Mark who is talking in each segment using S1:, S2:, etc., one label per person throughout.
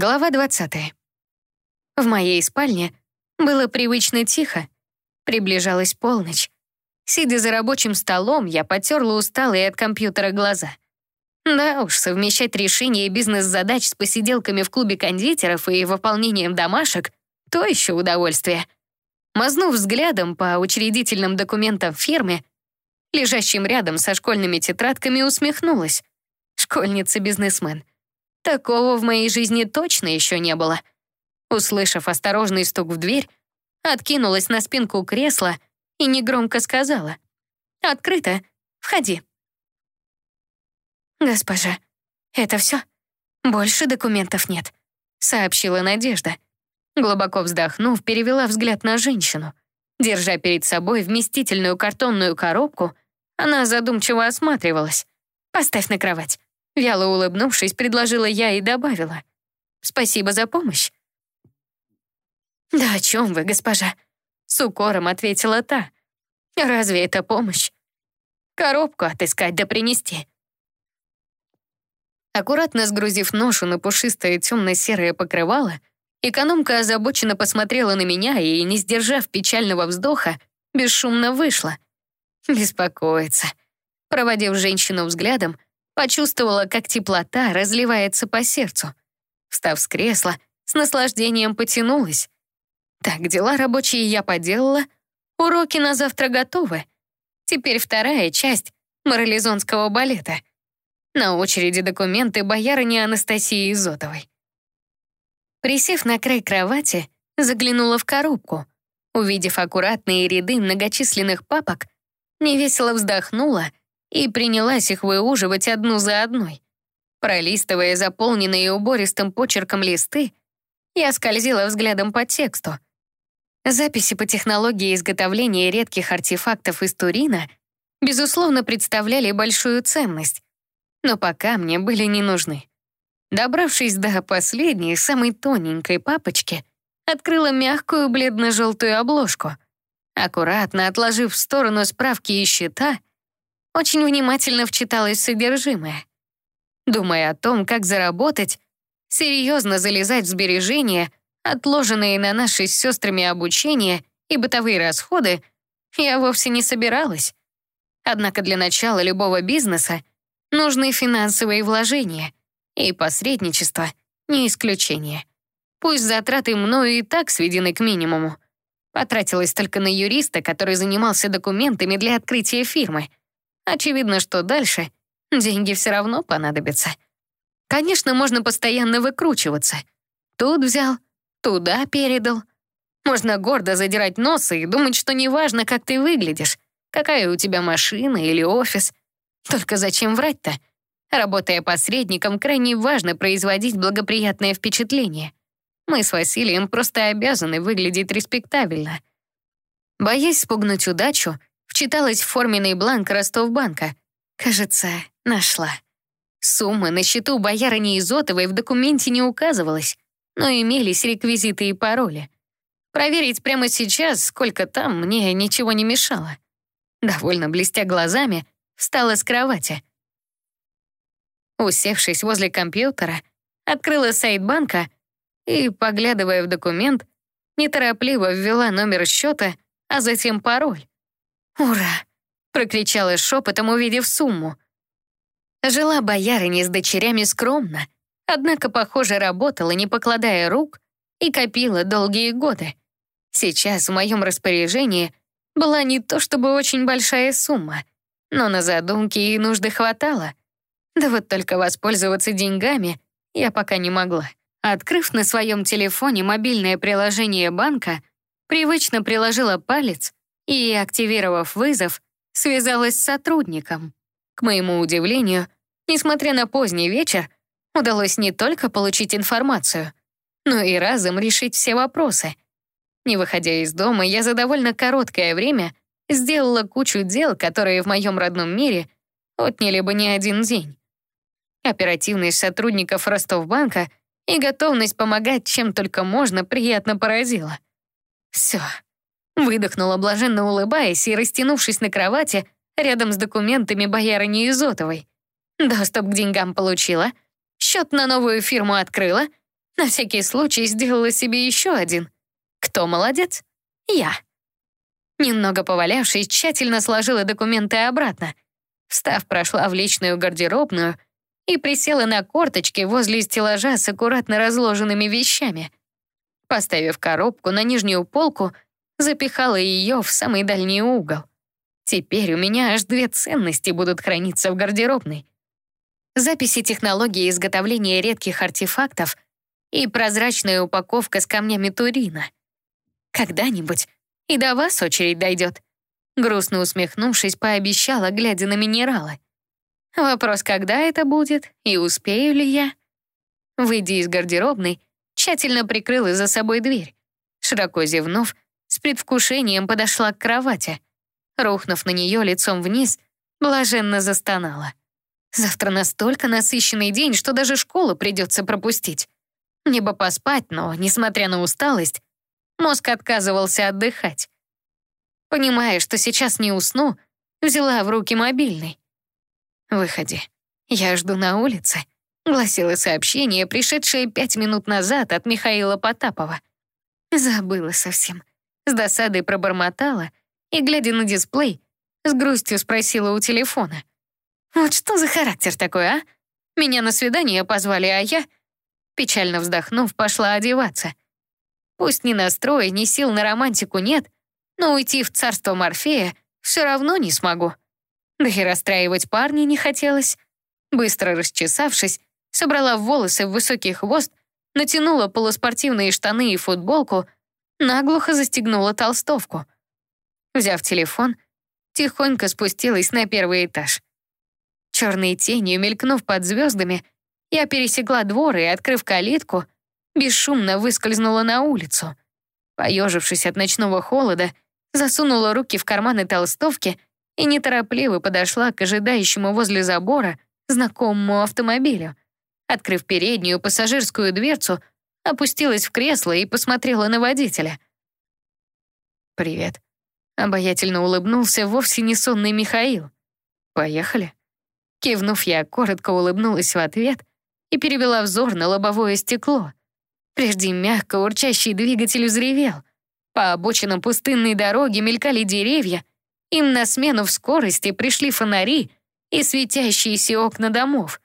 S1: Глава 20. В моей спальне было привычно тихо. Приближалась полночь. Сидя за рабочим столом, я потерла усталые от компьютера глаза. Да уж, совмещать решение бизнес-задач с посиделками в клубе кондитеров и выполнением домашек — то еще удовольствие. Мазнув взглядом по учредительным документам фирмы, лежащим рядом со школьными тетрадками, усмехнулась. Школьница-бизнесмен. Такого в моей жизни точно еще не было. Услышав осторожный стук в дверь, откинулась на спинку кресла и негромко сказала. «Открыто. Входи». «Госпожа, это все? Больше документов нет», — сообщила Надежда. Глубоко вздохнув, перевела взгляд на женщину. Держа перед собой вместительную картонную коробку, она задумчиво осматривалась. «Поставь на кровать». Вяло улыбнувшись, предложила я и добавила. «Спасибо за помощь». «Да о чем вы, госпожа?» С укором ответила та. «Разве это помощь? Коробку отыскать да принести». Аккуратно сгрузив ношу на пушистое темно-серое покрывало, экономка озабоченно посмотрела на меня и, не сдержав печального вздоха, бесшумно вышла. Беспокоится. Проводив женщину взглядом, почувствовала, как теплота разливается по сердцу. Встав с кресла, с наслаждением потянулась. Так, дела рабочие я поделала, уроки на завтра готовы. Теперь вторая часть морализонского балета. На очереди документы боярыни Анастасии Изотовой. Присев на край кровати, заглянула в коробку. Увидев аккуратные ряды многочисленных папок, невесело вздохнула и принялась их выуживать одну за одной. Пролистывая заполненные убористым почерком листы, я скользила взглядом по тексту — Записи по технологии изготовления редких артефактов из Турина, безусловно, представляли большую ценность, но пока мне были не нужны. Добравшись до последней, самой тоненькой папочки, открыла мягкую бледно-желтую обложку. Аккуратно отложив в сторону справки и счета, очень внимательно вчиталась в содержимое. Думая о том, как заработать, серьезно залезать в сбережения — отложенные на наши с сестрами обучение и бытовые расходы, я вовсе не собиралась. Однако для начала любого бизнеса нужны финансовые вложения, и посредничество — не исключение. Пусть затраты мною и так сведены к минимуму. Потратилась только на юриста, который занимался документами для открытия фирмы. Очевидно, что дальше деньги все равно понадобятся. Конечно, можно постоянно выкручиваться. Тут взял, туда передал. Можно гордо задирать нос и думать, что неважно, как ты выглядишь, какая у тебя машина или офис. Только зачем врать-то? Работая посредником, крайне важно производить благоприятное впечатление. Мы с Василием просто обязаны выглядеть респектабельно. Боясь спугнуть удачу, вчиталась в форменный бланк Ростовбанка. Кажется, нашла. Сумма на счету боярыни Изотовой в документе не указывалась но имелись реквизиты и пароли. Проверить прямо сейчас, сколько там, мне ничего не мешало. Довольно блестя глазами, встала с кровати. Усевшись возле компьютера, открыла сайт банка и, поглядывая в документ, неторопливо ввела номер счета, а затем пароль. «Ура!» — прокричала шепотом, увидев сумму. Жила боярыня с дочерями скромно — Однако, похоже, работала, не покладая рук, и копила долгие годы. Сейчас в моем распоряжении была не то чтобы очень большая сумма, но на задумки и нужды хватало. Да вот только воспользоваться деньгами я пока не могла. Открыв на своем телефоне мобильное приложение банка, привычно приложила палец и, активировав вызов, связалась с сотрудником. К моему удивлению, несмотря на поздний вечер, удалось не только получить информацию, но и разом решить все вопросы. Не выходя из дома, я за довольно короткое время сделала кучу дел, которые в моем родном мире отняли бы не один день. Оперативность сотрудников Ростовбанка и готовность помогать чем только можно приятно поразила. Все. Выдохнула, блаженно улыбаясь и растянувшись на кровати рядом с документами боярыни Изотовой. Доступ к деньгам получила — Счет на новую фирму открыла. На всякий случай сделала себе еще один. Кто молодец? Я. Немного повалявшись, тщательно сложила документы обратно. Встав, прошла в личную гардеробную и присела на корточки возле стеллажа с аккуратно разложенными вещами. Поставив коробку на нижнюю полку, запихала ее в самый дальний угол. Теперь у меня аж две ценности будут храниться в гардеробной. Записи технологии изготовления редких артефактов и прозрачная упаковка с камнями Турина. Когда-нибудь и до вас очередь дойдет. Грустно усмехнувшись, пообещала, глядя на минералы. Вопрос, когда это будет и успею ли я? Выйдя из гардеробной, тщательно прикрыла за собой дверь. Широко зевнув, с предвкушением подошла к кровати. Рухнув на нее лицом вниз, блаженно застонала. Завтра настолько насыщенный день, что даже школу придется пропустить. Мне бы поспать, но, несмотря на усталость, мозг отказывался отдыхать. Понимая, что сейчас не усну, взяла в руки мобильный. «Выходи. Я жду на улице», — гласило сообщение, пришедшее пять минут назад от Михаила Потапова. Забыла совсем. С досадой пробормотала и, глядя на дисплей, с грустью спросила у телефона. «Вот что за характер такой, а? Меня на свидание позвали, а я...» Печально вздохнув, пошла одеваться. Пусть ни настроя, ни сил на романтику нет, но уйти в царство Морфея все равно не смогу. Да и расстраивать парня не хотелось. Быстро расчесавшись, собрала волосы в высокий хвост, натянула полуспортивные штаны и футболку, наглухо застегнула толстовку. Взяв телефон, тихонько спустилась на первый этаж. Черной тенью, мелькнув под звездами, я пересекла двор и, открыв калитку, бесшумно выскользнула на улицу. Поежившись от ночного холода, засунула руки в карманы толстовки и неторопливо подошла к ожидающему возле забора знакомому автомобилю. Открыв переднюю пассажирскую дверцу, опустилась в кресло и посмотрела на водителя. «Привет», — обаятельно улыбнулся вовсе не сонный Михаил. «Поехали?» Кивнув, я коротко улыбнулась в ответ и перевела взор на лобовое стекло. Прежде мягко урчащий двигатель взревел. По обочинам пустынной дороги мелькали деревья, им на смену в скорости пришли фонари и светящиеся окна домов.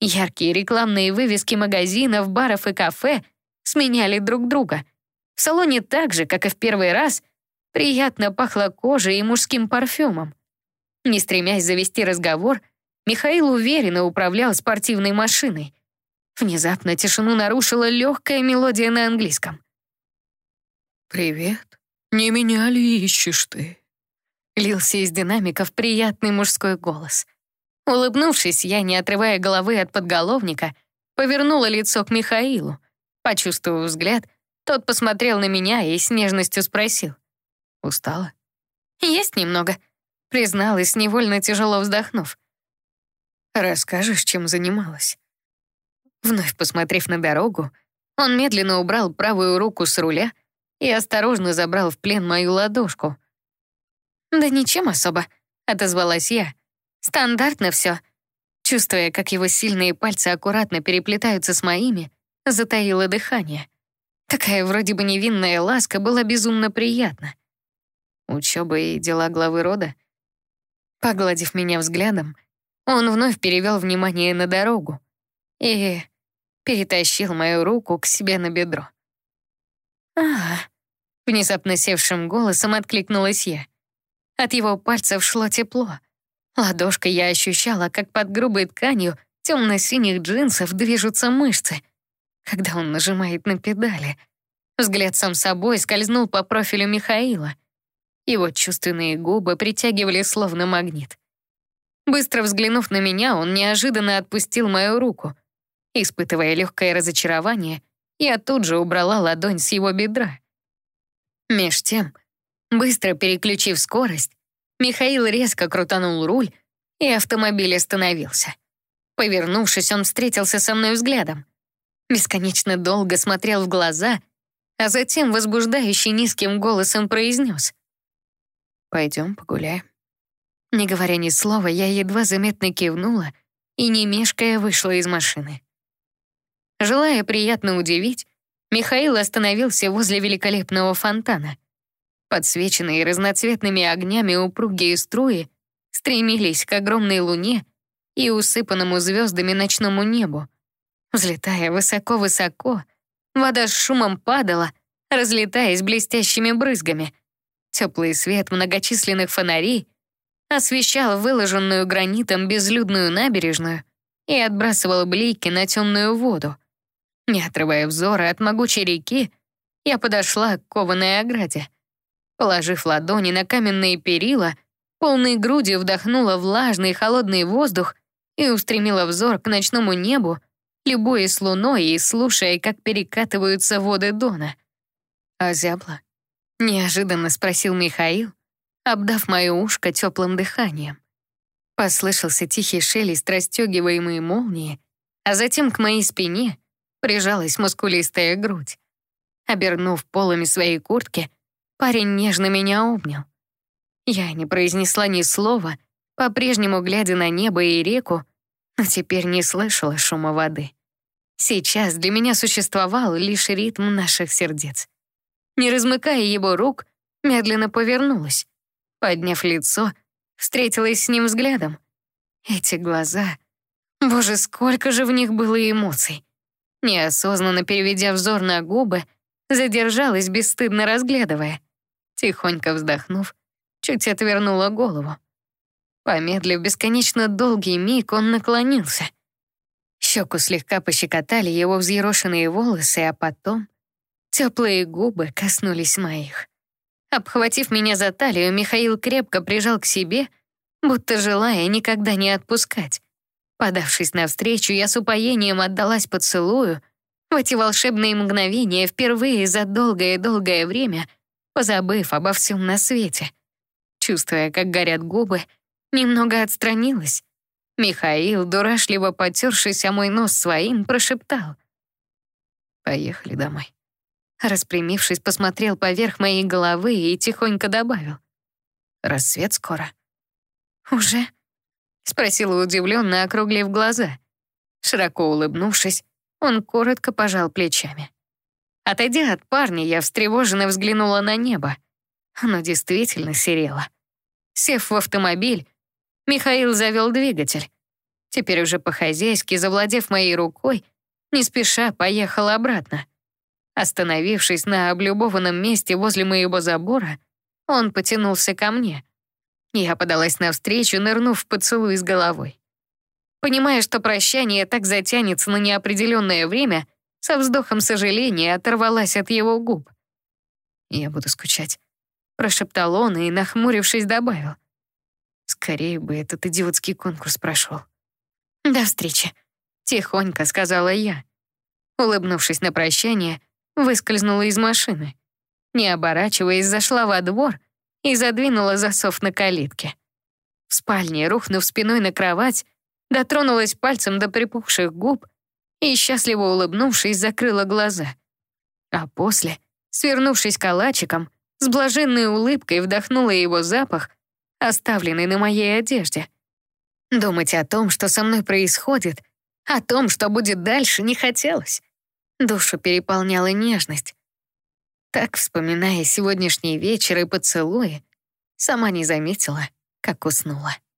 S1: Яркие рекламные вывески магазинов, баров и кафе сменяли друг друга. В салоне так же, как и в первый раз, приятно пахло кожей и мужским парфюмом. Не стремясь завести разговор, Михаил уверенно управлял спортивной машиной. Внезапно тишину нарушила легкая мелодия на английском.
S2: «Привет. Не меня ли ищешь ты?»
S1: Лился из динамиков приятный мужской голос. Улыбнувшись, я, не отрывая головы от подголовника, повернула лицо к Михаилу. Почувствовав взгляд, тот посмотрел на меня и с нежностью спросил.
S2: «Устала?»
S1: «Есть немного», — призналась, невольно тяжело вздохнув.
S2: «Расскажешь, чем занималась?»
S1: Вновь посмотрев на дорогу, он медленно убрал правую руку с руля и осторожно забрал в плен мою ладошку. «Да ничем особо», — отозвалась я. «Стандартно все». Чувствуя, как его сильные пальцы аккуратно переплетаются с моими, затаило дыхание. Такая вроде бы невинная ласка была безумно приятна. Учеба и дела главы рода. Погладив меня взглядом, он вновь перевел внимание на дорогу и перетащил мою руку к себе на бедро. «А, внезапно севшим голосом откликнулась я. От его пальцев шло тепло. Ладошкой я ощущала, как под грубой тканью темно-синих джинсов движутся мышцы, когда он нажимает на педали. Взгляд сам собой скользнул по профилю Михаила. Его чувственные губы притягивали словно магнит. Быстро взглянув на меня, он неожиданно отпустил мою руку. Испытывая легкое разочарование, я тут же убрала ладонь с его бедра. Меж тем, быстро переключив скорость, Михаил резко крутанул руль, и автомобиль остановился. Повернувшись, он встретился со мной взглядом. Бесконечно долго смотрел в глаза, а затем возбуждающий низким голосом произнес. «Пойдем погуляем». Не говоря ни слова, я едва заметно кивнула и, не мешкая, вышла из машины. Желая приятно удивить, Михаил остановился возле великолепного фонтана. Подсвеченные разноцветными огнями упругие струи стремились к огромной луне и усыпанному звездами ночному небу. Взлетая высоко-высоко, вода с шумом падала, разлетаясь блестящими брызгами. Теплый свет многочисленных фонарей освещал выложенную гранитом безлюдную набережную и отбрасывал блики на темную воду. Не отрывая взора от могучей реки, я подошла к кованой ограде. Положив ладони на каменные перила, полной грудью вдохнула влажный холодный воздух и устремила взор к ночному небу, любуясь луной и слушая, как перекатываются воды Дона. «Озябла?» — неожиданно спросил Михаил, обдав мое ушко теплым дыханием. Послышался тихий шелест расстегиваемой молнии, а затем к моей спине прижалась мускулистая грудь. Обернув полами своей куртки, парень нежно меня обнял. Я не произнесла ни слова, по-прежнему глядя на небо и реку, но теперь не слышала шума воды. Сейчас для меня существовал лишь ритм наших сердец. Не размыкая его рук, медленно повернулась. Подняв лицо, встретилась с ним взглядом. Эти глаза... Боже, сколько же в них было эмоций. Неосознанно переведя взор на губы, задержалась, бесстыдно разглядывая. Тихонько вздохнув, чуть отвернула голову. Помедлив бесконечно долгий миг, он наклонился. Щеку слегка пощекотали его взъерошенные волосы, а потом теплые губы коснулись моих. Обхватив меня за талию, Михаил крепко прижал к себе, будто желая никогда не отпускать. Подавшись навстречу, я с упоением отдалась поцелую. В эти волшебные мгновения впервые за долгое-долгое время, позабыв обо всем на свете. Чувствуя, как горят губы, немного отстранилась. Михаил, дурашливо потершись мой нос своим, прошептал. «Поехали домой». Распрямившись, посмотрел поверх моей головы и тихонько добавил. «Рассвет скоро». «Уже?» Спросила удивленно, округлив глаза. Широко улыбнувшись, он коротко пожал плечами. Отойдя от парня, я встревоженно взглянула на небо. Оно действительно серело. Сев в автомобиль, Михаил завел двигатель. Теперь уже по-хозяйски, завладев моей рукой, не спеша поехал обратно. Остановившись на облюбованном месте возле моего забора, он потянулся ко мне. Я подалась навстречу, нырнув в поцелуй с головой. Понимая, что прощание так затянется на неопределенное время, со вздохом сожаления оторвалась от его губ. «Я буду скучать», — прошептал он и, нахмурившись, добавил. «Скорее бы этот идиотский конкурс прошел». «До встречи», — тихонько сказала я. Улыбнувшись на прощание, выскользнула из машины. Не оборачиваясь, зашла во двор — и задвинула засов на калитке. В спальне, рухнув спиной на кровать, дотронулась пальцем до припухших губ и, счастливо улыбнувшись, закрыла глаза. А после, свернувшись калачиком, с блаженной улыбкой вдохнула его запах, оставленный на моей одежде. Думать о том, что со мной происходит, о том, что будет дальше, не хотелось. Душу переполняла нежность. Так, вспоминая сегодняшний вечер и поцелуи, сама не заметила, как уснула.